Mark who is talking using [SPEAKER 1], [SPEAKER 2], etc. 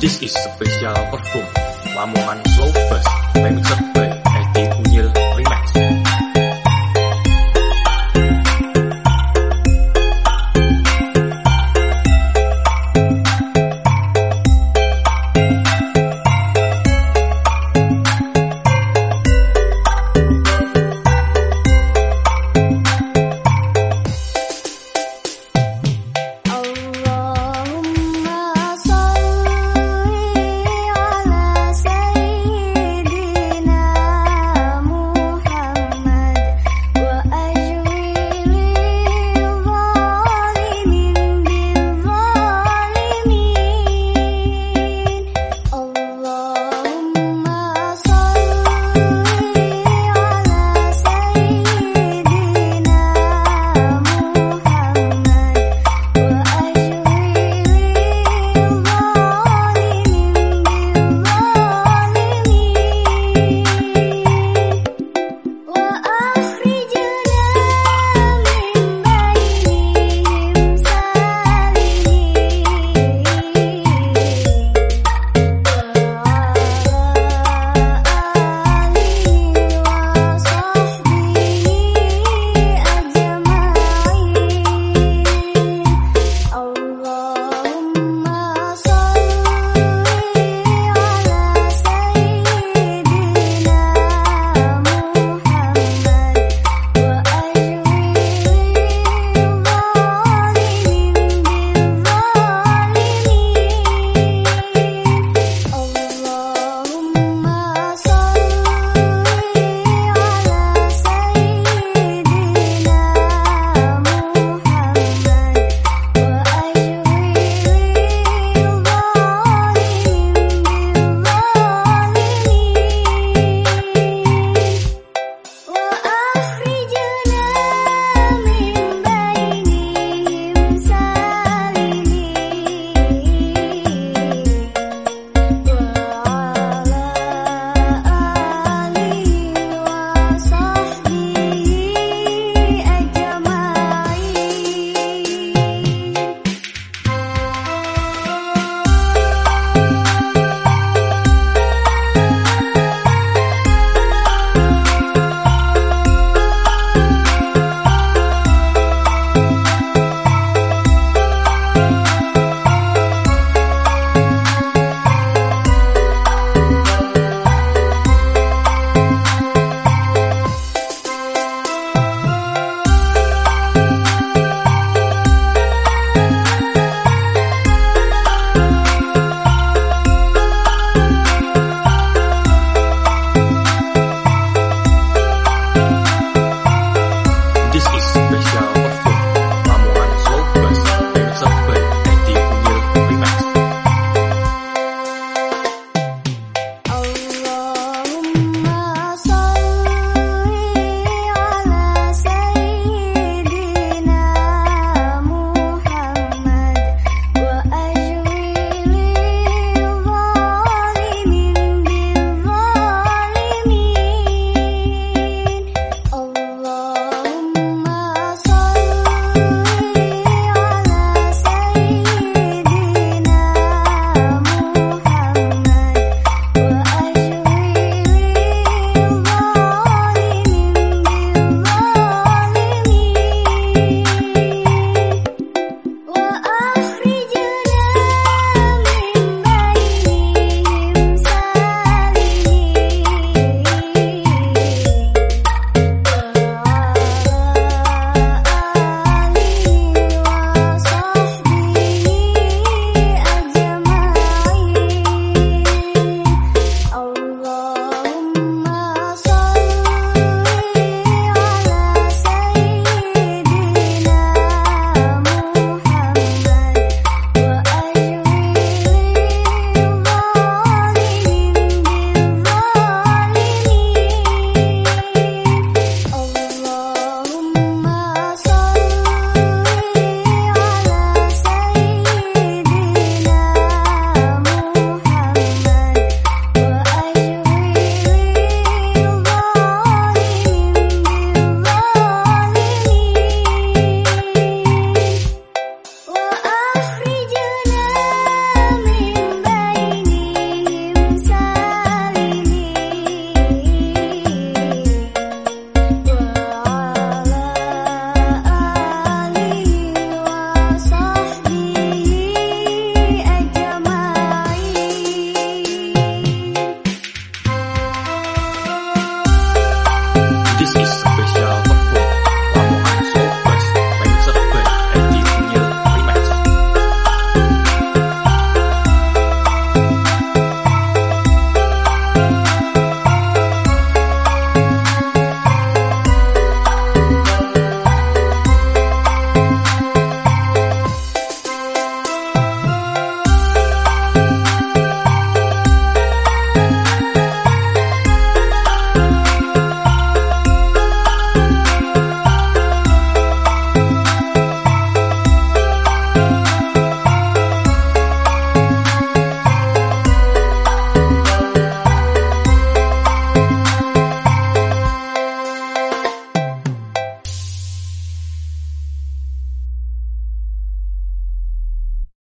[SPEAKER 1] This is special perfume. Lamongan Slow Bus remixed